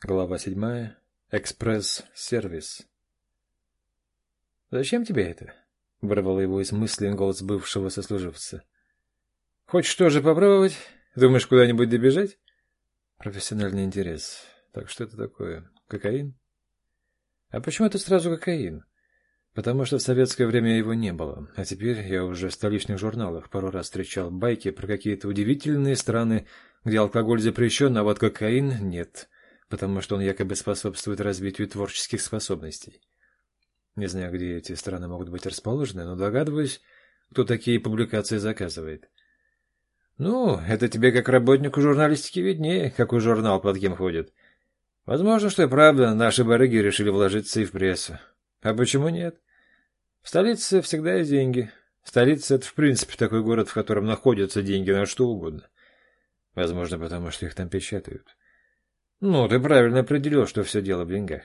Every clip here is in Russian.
Глава седьмая. Экспресс-сервис. «Зачем тебе это?» — вырвал его из мысли голос бывшего сослуживца. «Хочешь тоже попробовать? Думаешь, куда-нибудь добежать?» «Профессиональный интерес. Так что это такое? Кокаин?» «А почему это сразу кокаин?» «Потому что в советское время его не было, а теперь я уже в столичных журналах пару раз встречал байки про какие-то удивительные страны, где алкоголь запрещен, а вот кокаин нет» потому что он якобы способствует развитию творческих способностей. Не знаю, где эти страны могут быть расположены, но догадываюсь, кто такие публикации заказывает. Ну, это тебе как работнику журналистики виднее, какой журнал под кем ходит. Возможно, что и правда, наши барыги решили вложиться и в прессу. А почему нет? В столице всегда есть деньги. Столица — это, в принципе, такой город, в котором находятся деньги на что угодно. Возможно, потому что их там печатают. Ну, ты правильно определил, что все дело в деньгах.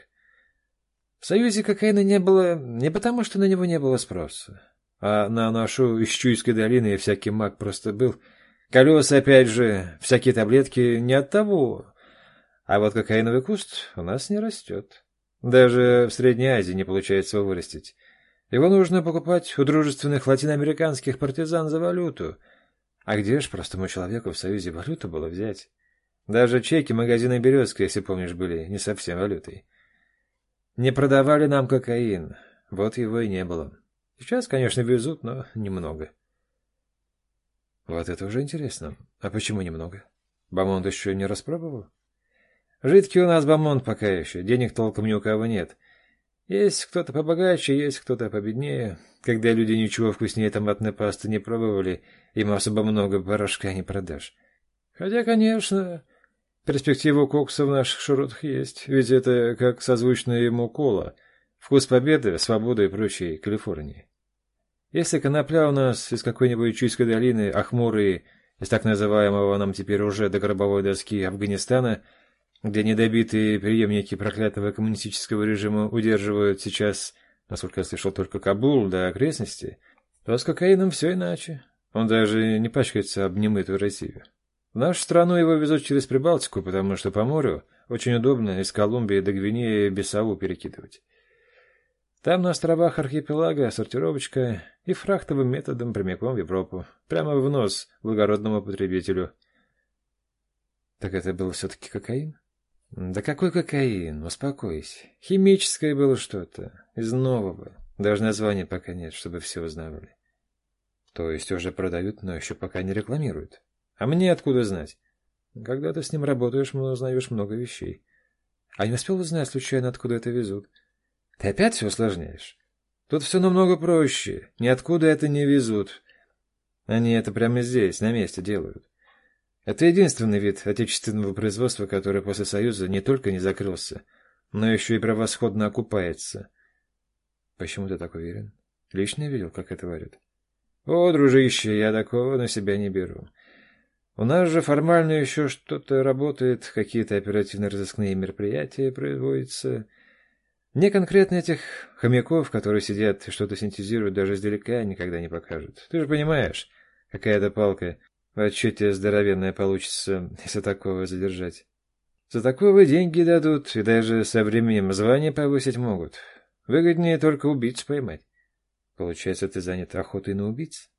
В Союзе кокаина не было не потому, что на него не было спроса, а на нашу из Чуйской долины всякий маг просто был. Колеса, опять же, всякие таблетки не от того. А вот кокаиновый куст у нас не растет. Даже в Средней Азии не получается его вырастить. Его нужно покупать у дружественных латиноамериканских партизан за валюту. А где ж простому человеку в Союзе валюту было взять? Даже чеки магазина «Березка», если помнишь, были не совсем валютой. Не продавали нам кокаин, вот его и не было. Сейчас, конечно, везут, но немного. Вот это уже интересно. А почему немного? Бамонт еще не распробовал? Жидкий у нас бамонт пока еще, денег толком ни у кого нет. Есть кто-то побогаче, есть кто-то победнее. Когда люди ничего вкуснее томатной пасты не пробовали, им особо много порошка не продашь. Хотя, конечно, Перспектива кокса в наших широтах есть, ведь это как созвучное ему кола. Вкус победы, свободы и прочей Калифорнии. Если конопля у нас из какой-нибудь Чуйской долины, Ахмуры, из так называемого нам теперь уже до гробовой доски Афганистана, где недобитые преемники проклятого коммунистического режима удерживают сейчас, насколько я слышал, только Кабул да окрестности, то с кокаином все иначе. Он даже не пачкается об немытую Россию. В нашу страну его везут через Прибалтику, потому что по морю очень удобно из Колумбии до Гвинеи Бисау перекидывать. Там на островах архипелага сортировочка и фрахтовым методом прямиком в Европу, прямо в нос благородному потребителю. Так это был все-таки кокаин? Да какой кокаин? Успокойся. Химическое было что-то, из нового. Даже названия пока нет, чтобы все узнавали. То есть уже продают, но еще пока не рекламируют. А мне откуда знать? Когда ты с ним работаешь, узнаешь много вещей. А не успел узнать случайно, откуда это везут? Ты опять все усложняешь. Тут все намного проще. Ниоткуда это не везут. Они это прямо здесь, на месте делают. Это единственный вид отечественного производства, который после Союза не только не закрылся, но еще и превосходно окупается. Почему ты так уверен? Лично видел, как это варят? О, дружище, я такого на себя не беру. У нас же формально еще что-то работает, какие-то оперативно-розыскные мероприятия производятся. Мне конкретно этих хомяков, которые сидят и что-то синтезируют, даже издалека никогда не покажут. Ты же понимаешь, какая-то палка в отчете здоровенная получится, если такого задержать. За такого деньги дадут, и даже со временем звание повысить могут. Выгоднее только убийц поймать. Получается, ты занят охотой на убийц?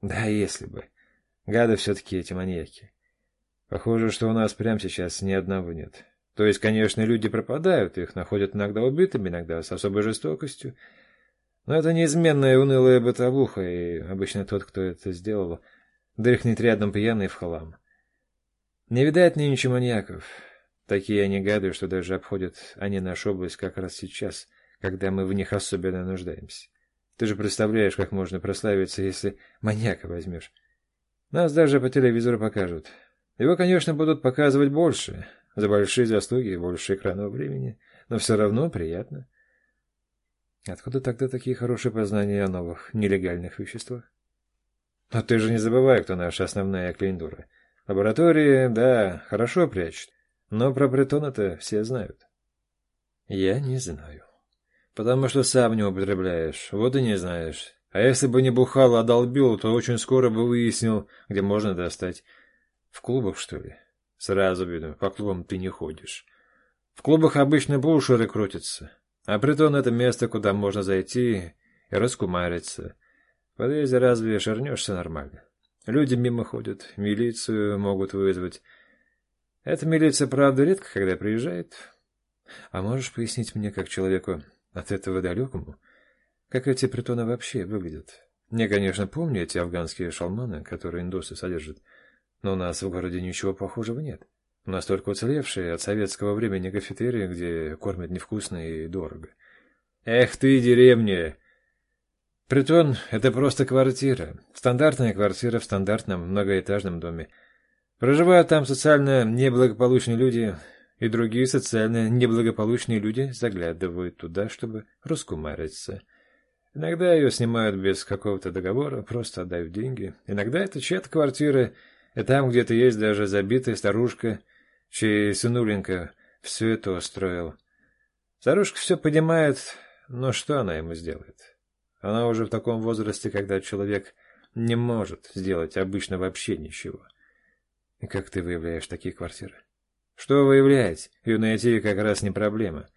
Да, если бы. Гады все-таки эти маньяки. Похоже, что у нас прямо сейчас ни одного нет. То есть, конечно, люди пропадают, их находят иногда убитыми, иногда с особой жестокостью. Но это неизменная унылая бытовуха, и обычно тот, кто это сделал, дрыхнет рядом пьяный в халам. Не видать нынче маньяков. Такие они гады, что даже обходят они нашу область как раз сейчас, когда мы в них особенно нуждаемся. Ты же представляешь, как можно прославиться, если маньяка возьмешь. Нас даже по телевизору покажут. Его, конечно, будут показывать больше, за большие заслуги и больше экранного времени, но все равно приятно. Откуда тогда такие хорошие познания о новых нелегальных веществах? Но ты же не забывай, кто наша основная клиентура. Лаборатории, да, хорошо прячут, но про притон-то все знают. Я не знаю. Потому что сам не употребляешь, вот и не знаешь. А если бы не бухал, а долбил, то очень скоро бы выяснил, где можно достать. В клубах, что ли? Сразу видно, по клубам ты не ходишь. В клубах обычно бушеры крутятся, а притон — это место, куда можно зайти и раскумариться. В подъезде разве шарнешься нормально? Люди мимо ходят, милицию могут вызвать. Эта милиция, правда, редко когда приезжает. А можешь пояснить мне, как человеку от этого далекому, как эти притоны вообще выглядят? Я, конечно, помню эти афганские шалманы, которые индусы содержат, но у нас в городе ничего похожего нет. У нас только уцелевшие от советского времени кафетерии, где кормят невкусно и дорого. Эх ты, деревня! Притон — это просто квартира. Стандартная квартира в стандартном многоэтажном доме. Проживают там социально неблагополучные люди, и другие социально неблагополучные люди заглядывают туда, чтобы раскумариться. Иногда ее снимают без какого-то договора, просто отдают деньги. Иногда это чья-то квартира, и там где-то есть даже забитая старушка, чей сынуленька все это устроил. Старушка все понимает, но что она ему сделает? Она уже в таком возрасте, когда человек не может сделать обычно вообще ничего. И как ты выявляешь такие квартиры? Что выявлять? Ее найти как раз не проблема.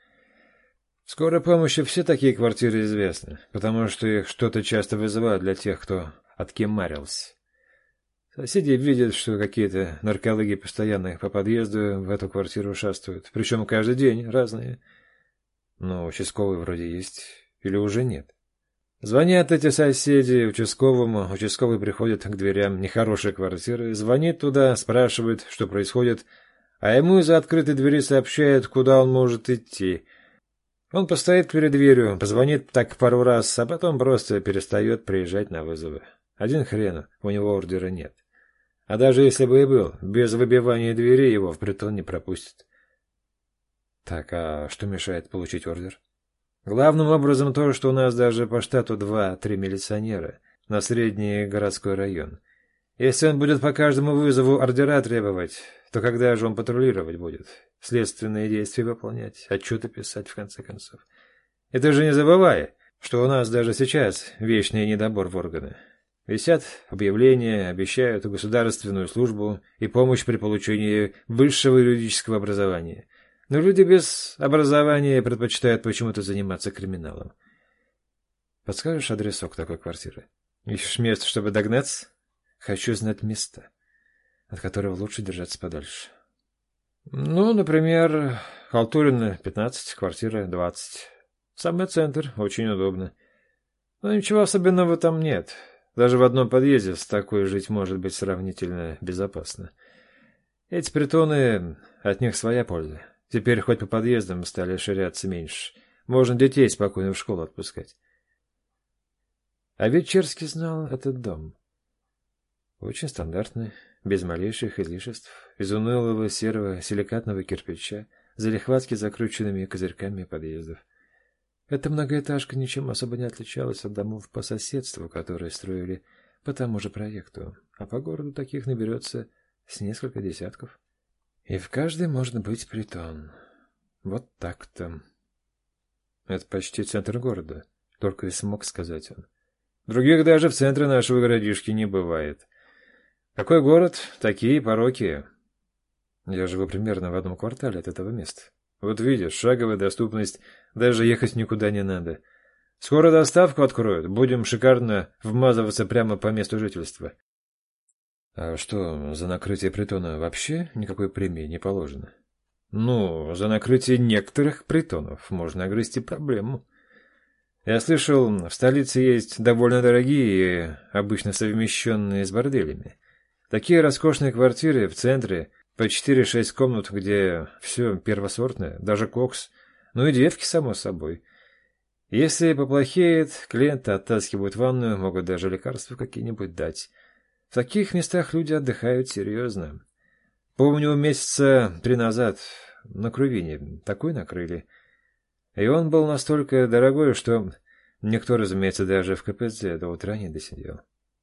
Скорой помощи все такие квартиры известны, потому что их что-то часто вызывают для тех, кто откемарился. Соседи видят, что какие-то наркологи постоянно по подъезду в эту квартиру шастают, причем каждый день разные. Но участковый вроде есть или уже нет. Звонят эти соседи участковому, участковый приходит к дверям нехорошей квартиры, звонит туда, спрашивает, что происходит, а ему из-за открытой двери сообщают, куда он может идти — он постоит перед дверью, позвонит так пару раз, а потом просто перестает приезжать на вызовы. Один хрен, у него ордера нет. А даже если бы и был, без выбивания двери его в притон не пропустят. Так, а что мешает получить ордер? Главным образом то, что у нас даже по штату два-три милиционера на средний городской район. Если он будет по каждому вызову ордера требовать, то когда же он патрулировать будет? Следственные действия выполнять, отчеты писать, в конце концов. Это же не забывай, что у нас даже сейчас вечный недобор в органы. Висят объявления, обещают государственную службу и помощь при получении высшего юридического образования. Но люди без образования предпочитают почему-то заниматься криминалом. Подскажешь адресок такой квартиры? Ищешь место, чтобы догнаться? Хочу знать место, от которого лучше держаться подальше. Ну, например, Халтурина, 15, квартира 20. Самый центр, очень удобно. Но ничего особенного там нет. Даже в одном подъезде с такой жить может быть сравнительно безопасно. Эти притоны, от них своя польза. Теперь хоть по подъездам стали ширяться меньше. Можно детей спокойно в школу отпускать. А ведь Черский знал этот дом. Очень стандартный, без малейших излишеств, из унылого серого силикатного кирпича, залихватски закрученными козырьками подъездов. Эта многоэтажка ничем особо не отличалась от домов по соседству, которые строили по тому же проекту, а по городу таких наберется с несколько десятков. И в каждой может быть притон. Вот так-то. Это почти центр города, только и смог сказать он. Других даже в центре нашего городишки не бывает. Какой город, такие пороки. Я живу примерно в одном квартале от этого места. Вот видишь, шаговая доступность, даже ехать никуда не надо. Скоро доставку откроют, будем шикарно вмазываться прямо по месту жительства. А что, за накрытие притона вообще никакой премии не положено? Ну, за накрытие некоторых притонов можно огрести проблему. Я слышал, в столице есть довольно дорогие, обычно совмещенные с борделями. Такие роскошные квартиры в центре, по 4-6 комнат, где все первосортное, даже кокс, ну и девки, само собой. Если поплохеет, клиенты оттаскивают ванную, могут даже лекарства какие-нибудь дать. В таких местах люди отдыхают серьезно. Помню, месяца три назад на Крувине такой накрыли. И он был настолько дорогой, что никто, разумеется, даже в КПЗ до утра не досидел.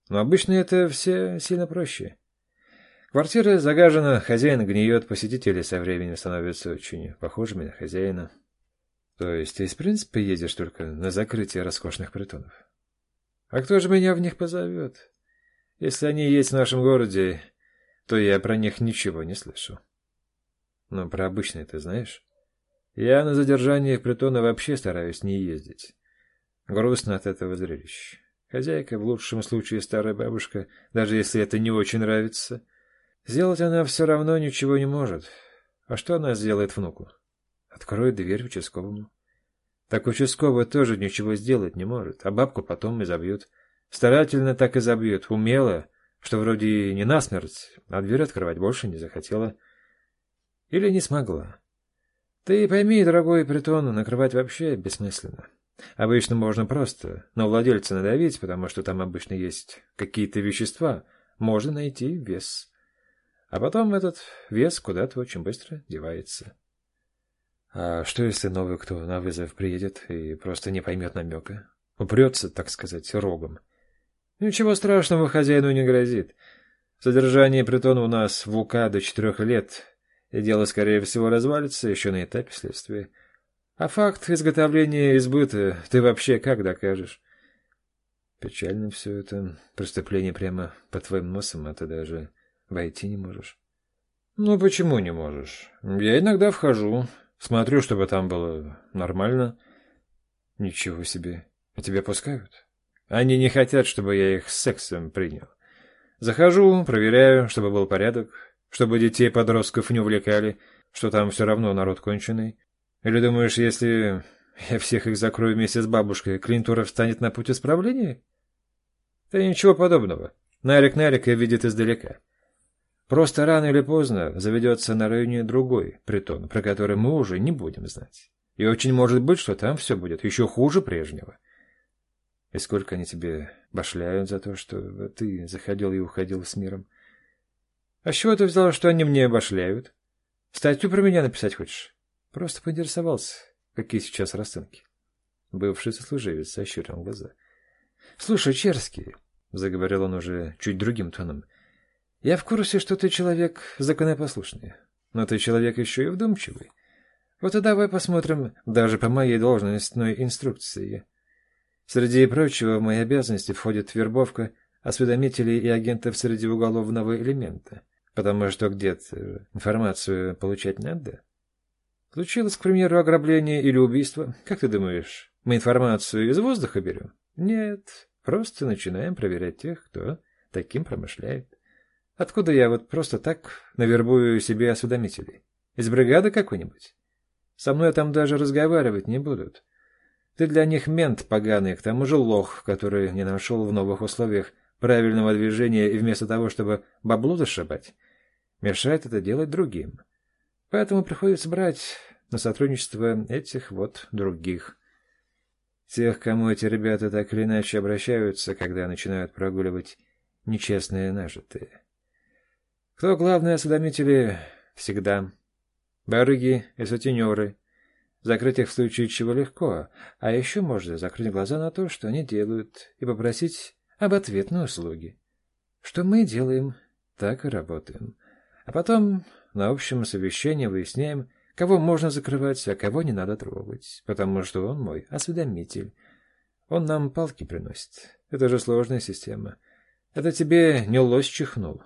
Но обычно это все сильно проще. Квартира загажена, хозяин гниет, посетители со временем становятся очень похожими на хозяина. То есть ты, в принципе, едешь только на закрытие роскошных притонов? А кто же меня в них позовет? Если они есть в нашем городе, то я про них ничего не слышу. Но про обычные ты знаешь? Я на задержание притона вообще стараюсь не ездить. Грустно от этого зрелища. Хозяйка, в лучшем случае старая бабушка, даже если это не очень нравится, сделать она все равно ничего не может. А что она сделает внуку? Откроет дверь участковому. Так участковый тоже ничего сделать не может, а бабку потом и забьют. Старательно так и забьют, умело, что вроде не насмерть, а дверь открывать больше не захотела. Или не смогла. Ты пойми, дорогой притон, накрывать вообще бессмысленно. Обычно можно просто на владельца надавить, потому что там обычно есть какие-то вещества, можно найти вес. А потом этот вес куда-то очень быстро девается. А что, если новый кто на вызов приедет и просто не поймет намека? Упрется, так сказать, рогом. Ничего страшного хозяину не грозит. Содержание притона у нас в УК до четырех лет, и дело, скорее всего, развалится еще на этапе следствия. А факт изготовления избыта ты вообще как докажешь? Печально все это. Преступление прямо под твоим носом, а ты даже войти не можешь. Ну, почему не можешь? Я иногда вхожу, смотрю, чтобы там было нормально. Ничего себе. А тебя пускают? Они не хотят, чтобы я их сексом принял. Захожу, проверяю, чтобы был порядок, чтобы детей-подростков не увлекали, что там все равно народ конченый. Или думаешь, если я всех их закрою вместе с бабушкой, Клинтуров встанет на путь исправления? Да ничего подобного. Нарик Нарика видит издалека. Просто рано или поздно заведется на районе другой притон, про который мы уже не будем знать. И очень может быть, что там все будет еще хуже прежнего. И сколько они тебе башляют за то, что ты заходил и уходил с миром? А с чего ты взял, что они мне башляют? Статью про меня написать хочешь? Просто поинтересовался, какие сейчас расценки. Бывший сослуживец ощурил глаза. — Слушай, Черский, — заговорил он уже чуть другим тоном, — я в курсе, что ты человек законопослушный, но ты человек еще и вдумчивый. Вот и давай посмотрим даже по моей должностной инструкции. Среди прочего, в мои обязанности входит вербовка осведомителей и агентов среди уголовного элемента, потому что где-то информацию получать надо. Случилось, к примеру, ограбление или убийство. Как ты думаешь, мы информацию из воздуха берем? Нет, просто начинаем проверять тех, кто таким промышляет. Откуда я вот просто так навербую себе осведомителей? Из бригады какой-нибудь? Со мной там даже разговаривать не будут. Ты для них мент поганый, к тому же лох, который не нашел в новых условиях правильного движения и вместо того, чтобы бабло зашибать, мешает это делать другим. Поэтому приходится брать на сотрудничество этих вот других. Тех, кому эти ребята так или иначе обращаются, когда начинают прогуливать нечестные нажитые. Кто главные осведомители? Всегда. Барыги и сутенеры. Закрыть их в случае чего легко, а еще можно закрыть глаза на то, что они делают, и попросить об ответной услуге. Что мы делаем, так и работаем. А потом на общем совещании выясняем, кого можно закрывать, а кого не надо трогать, потому что он мой осведомитель. Он нам палки приносит. Это же сложная система. Это тебе не лось чихнул.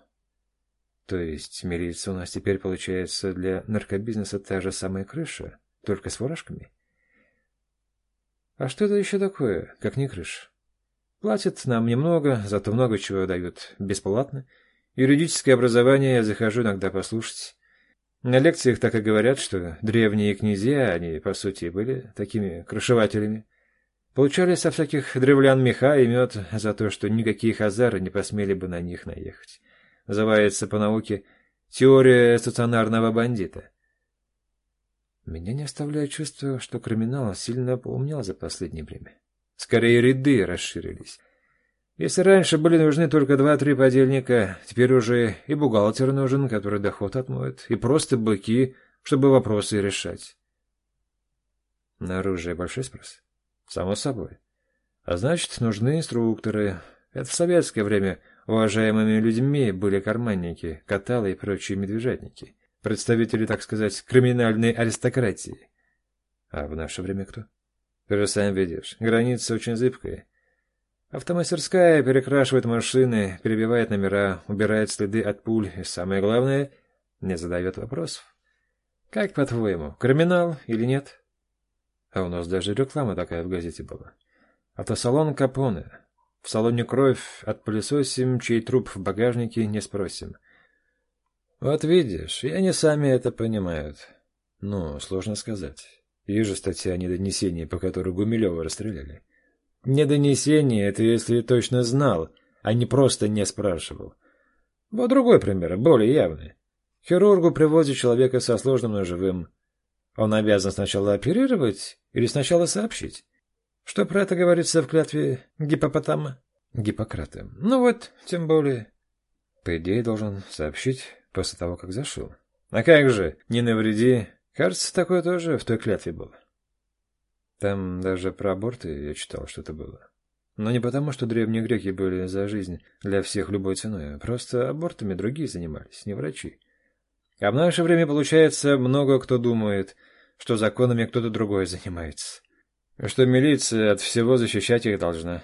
То есть милиция у нас теперь получается для наркобизнеса та же самая крыша, только с ворожками? А что это еще такое, как не крыша? Платят нам немного, зато много чего дают бесплатно — Юридическое образование я захожу иногда послушать. На лекциях так и говорят, что древние князья, они, по сути, были такими крышевателями. Получали со всяких древлян меха и мед за то, что никакие хазары не посмели бы на них наехать. Называется по науке «теория стационарного бандита». Меня не оставляет чувство, что криминал сильно поумнел за последнее время. Скорее, ряды расширились. Если раньше были нужны только два-три подельника, теперь уже и бухгалтер нужен, который доход отмоет, и просто быки, чтобы вопросы решать. На оружие большой спрос? Само собой. А значит, нужны инструкторы. Это в советское время уважаемыми людьми были карманники, каталы и прочие медвежатники. Представители, так сказать, криминальной аристократии. А в наше время кто? Ты же сам видишь, граница очень зыбкая. Автомастерская перекрашивает машины, перебивает номера, убирает следы от пуль и, самое главное, не задает вопросов. Как по-твоему, криминал или нет? А у нас даже реклама такая в газете была. Автосалон Капоне. В салоне кровь отпылесосим, чей труп в багажнике не спросим. Вот видишь, и они сами это понимают. Ну, сложно сказать. Вижу статья о недонесении, по которой Гумилева расстреляли. Недонесение — это если точно знал, а не просто не спрашивал. Вот другой пример, более явный. Хирургу привозят человека со сложным ножевым. Он обязан сначала оперировать или сначала сообщить? Что про это говорится в клятве гипопотама? Гиппократа. Ну вот, тем более. По идее, должен сообщить после того, как зашел. А как же, не навреди. Кажется, такое тоже в той клятве было. Там даже про аборты я читал, что-то было. Но не потому, что древние греки были за жизнь для всех любой ценой, просто абортами другие занимались, не врачи. А в наше время, получается, много кто думает, что законами кто-то другой занимается. Что милиция от всего защищать их должна.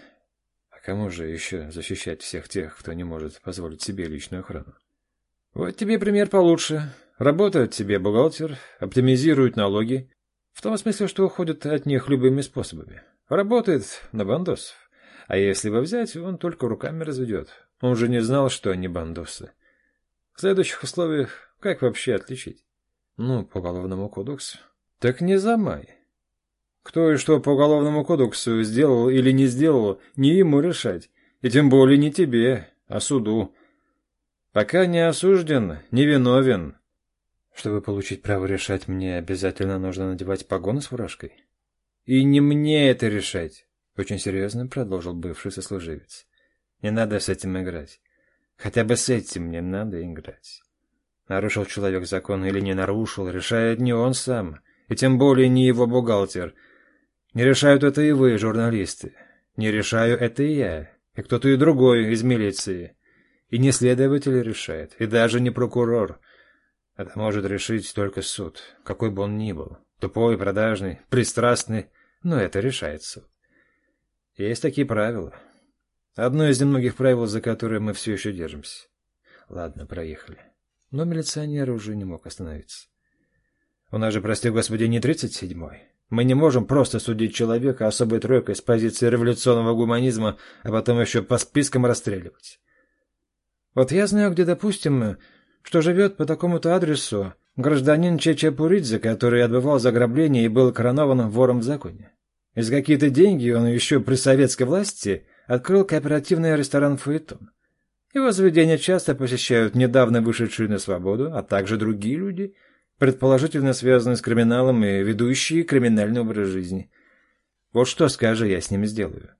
А кому же еще защищать всех тех, кто не может позволить себе личную охрану? Вот тебе пример получше. Работает тебе бухгалтер, оптимизирует налоги, в том смысле, что уходит от них любыми способами. Работает на бандосов. А если его взять, он только руками разведет. Он же не знал, что они бандосы. В следующих условиях как вообще отличить? Ну, по уголовному кодексу. Так не замай. Кто и что по уголовному кодексу сделал или не сделал, не ему решать. И тем более не тебе, а суду. Пока не осужден, не виновен. Чтобы получить право решать, мне обязательно нужно надевать погоны с фуражкой. И не мне это решать, очень серьезно продолжил бывший сослуживец. Не надо с этим играть. Хотя бы с этим не надо играть. Нарушил человек закон или не нарушил, решает не он сам, и тем более не его бухгалтер. Не решают это и вы, журналисты. Не решаю это и я, и кто-то и другой из милиции. И не следователь решает, и даже не прокурор. Это может решить только суд, какой бы он ни был. Тупой, продажный, пристрастный, но это решает суд. Есть такие правила. Одно из немногих правил, за которые мы все еще держимся. Ладно, проехали. Но милиционер уже не мог остановиться. У нас же, прости господи, не тридцать седьмой. Мы не можем просто судить человека особой тройкой с позиции революционного гуманизма, а потом еще по спискам расстреливать. Вот я знаю, где, допустим, что живет по такому-то адресу гражданин Чечапуридзе, который отбывал за ограбление и был коронован вором в законе. И за какие-то деньги он еще при советской власти открыл кооперативный ресторан «Фаэтон». Его заведения часто посещают недавно вышедшие на свободу, а также другие люди, предположительно связанные с криминалом и ведущие криминальный образ жизни. Вот что, скажи, я с ними сделаю.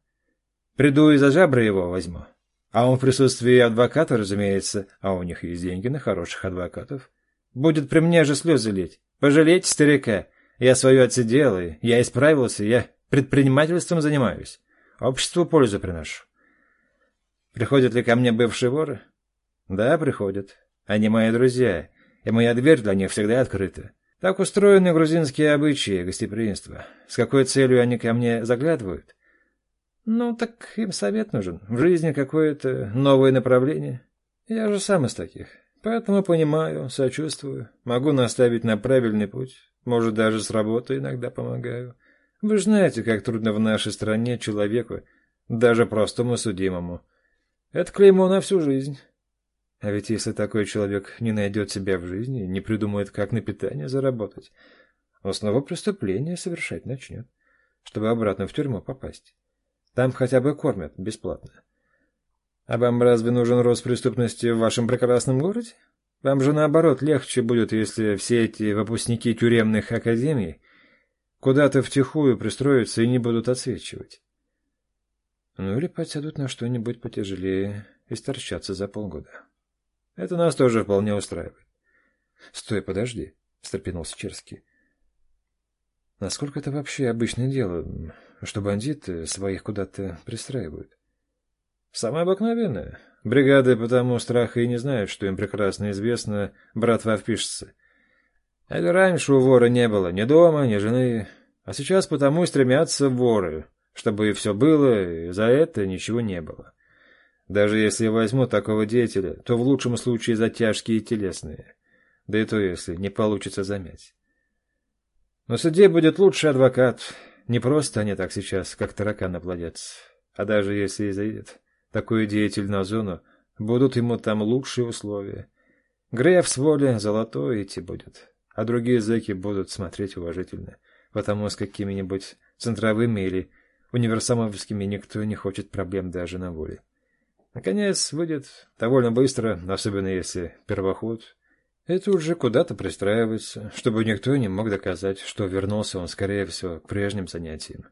Приду и за жабры его возьму. А он в присутствии адвоката, разумеется, а у них есть деньги на хороших адвокатов. Будет при мне же слезы лить. Пожалейте старика. Я свое отсидел, и я исправился, я предпринимательством занимаюсь. Обществу пользу приношу. Приходят ли ко мне бывшие воры? Да, приходят. Они мои друзья, и моя дверь для них всегда открыта. Так устроены грузинские обычаи гостеприимства. С какой целью они ко мне заглядывают? Ну, так им совет нужен. В жизни какое-то новое направление. Я же сам из таких. Поэтому понимаю, сочувствую, могу наставить на правильный путь. Может, даже с работы иногда помогаю. Вы же знаете, как трудно в нашей стране человеку, даже простому судимому. Это клеймо на всю жизнь. А ведь если такой человек не найдет себя в жизни, не придумает, как на питание заработать, он снова преступление совершать начнет, чтобы обратно в тюрьму попасть. Там хотя бы кормят бесплатно. А вам разве нужен рост преступности в вашем прекрасном городе? Вам же наоборот легче будет, если все эти выпускники тюремных академий куда-то втихую пристроятся и не будут отсвечивать. Ну или подсядут на что-нибудь потяжелее и сторчаться за полгода. Это нас тоже вполне устраивает. — Стой, подожди, — встрепенулся Черский. — Насколько это вообще обычное дело? Что бандиты своих куда-то пристраивают. Самое обыкновенное. Бригады потому страха и не знают, что им прекрасно известно, братва впишется. Это раньше у вора не было ни дома, ни жены, а сейчас потому и стремятся воры, чтобы и все было, и за это ничего не было. Даже если возьмут такого деятеля, то в лучшем случае за тяжкие телесные. Да и то, если не получится замять. Но суде будет лучший адвокат. Не просто они так сейчас, как тараканы плодятся. А даже если и зайдет такой деятель на зону, будут ему там лучшие условия. Греф с воли золотой идти будет, а другие зэки будут смотреть уважительно, потому с какими-нибудь центровыми или универсамовскими никто не хочет проблем даже на воле. Наконец, выйдет довольно быстро, особенно если первоход. И тут же куда-то пристраивается, чтобы никто не мог доказать, что вернулся он, скорее всего, к прежним занятиям.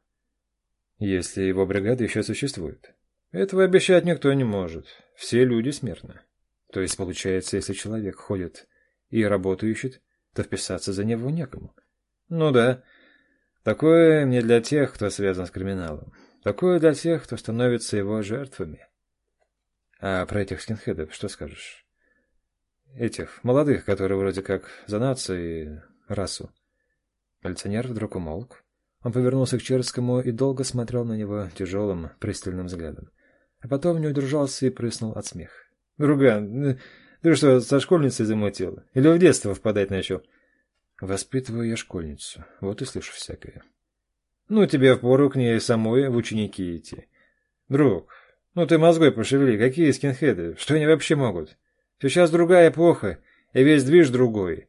Если его бригада еще существует. Этого обещать никто не может. Все люди смертны. То есть, получается, если человек ходит и работу ищет, то вписаться за него некому. Ну да, такое не для тех, кто связан с криминалом. Такое для тех, кто становится его жертвами. А про этих скинхедов что скажешь? Этих, молодых, которые вроде как за нацию и расу. Милиционер вдруг умолк. Он повернулся к Черскому и долго смотрел на него тяжелым, пристальным взглядом. А потом не удержался и прыснул от смеха. Друган, ты что, со школьницей замутил? Или в детство впадать начал? Воспитываю я школьницу. Вот и слышу всякое. Ну, тебе впору к ней самой в ученики идти. Друг, ну ты мозгой пошевели. Какие скинхеды? Что они вообще могут? Сейчас другая эпоха, и весь движ другой.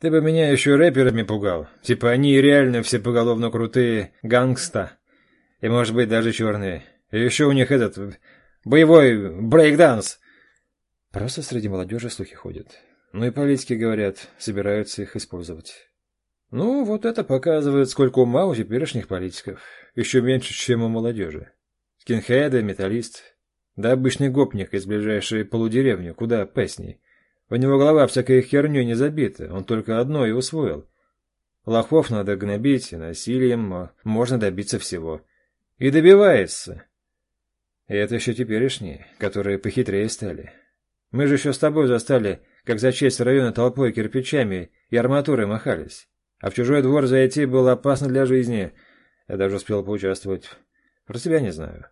Ты бы меня еще рэперами пугал. Типа они реально все поголовно крутые гангста. И, может быть, даже черные. И еще у них этот боевой брейкданс. Просто среди молодежи слухи ходят. Ну и политики, говорят, собираются их использовать. Ну, вот это показывает, сколько ума у теперешних политиков. Еще меньше, чем у молодежи. Скинхеды, металлист. Да обычный гопник из ближайшей полудеревни, куда песней. У него голова всякой херней не забита, он только одно и усвоил. Лохов надо гнобить, и насилием можно добиться всего. И добивается. И это еще теперешние, которые похитрее стали. Мы же еще с тобой застали, как за честь района толпой кирпичами и арматурой махались. А в чужой двор зайти было опасно для жизни. Я даже успел поучаствовать. Про тебя не знаю.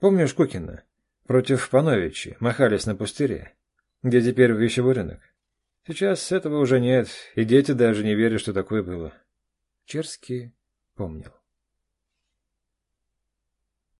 Помнишь Кукина? Против Пановичи махались на пустыре, где теперь вещевой рынок. Сейчас этого уже нет, и дети даже не верят, что такое было. Черский помнил.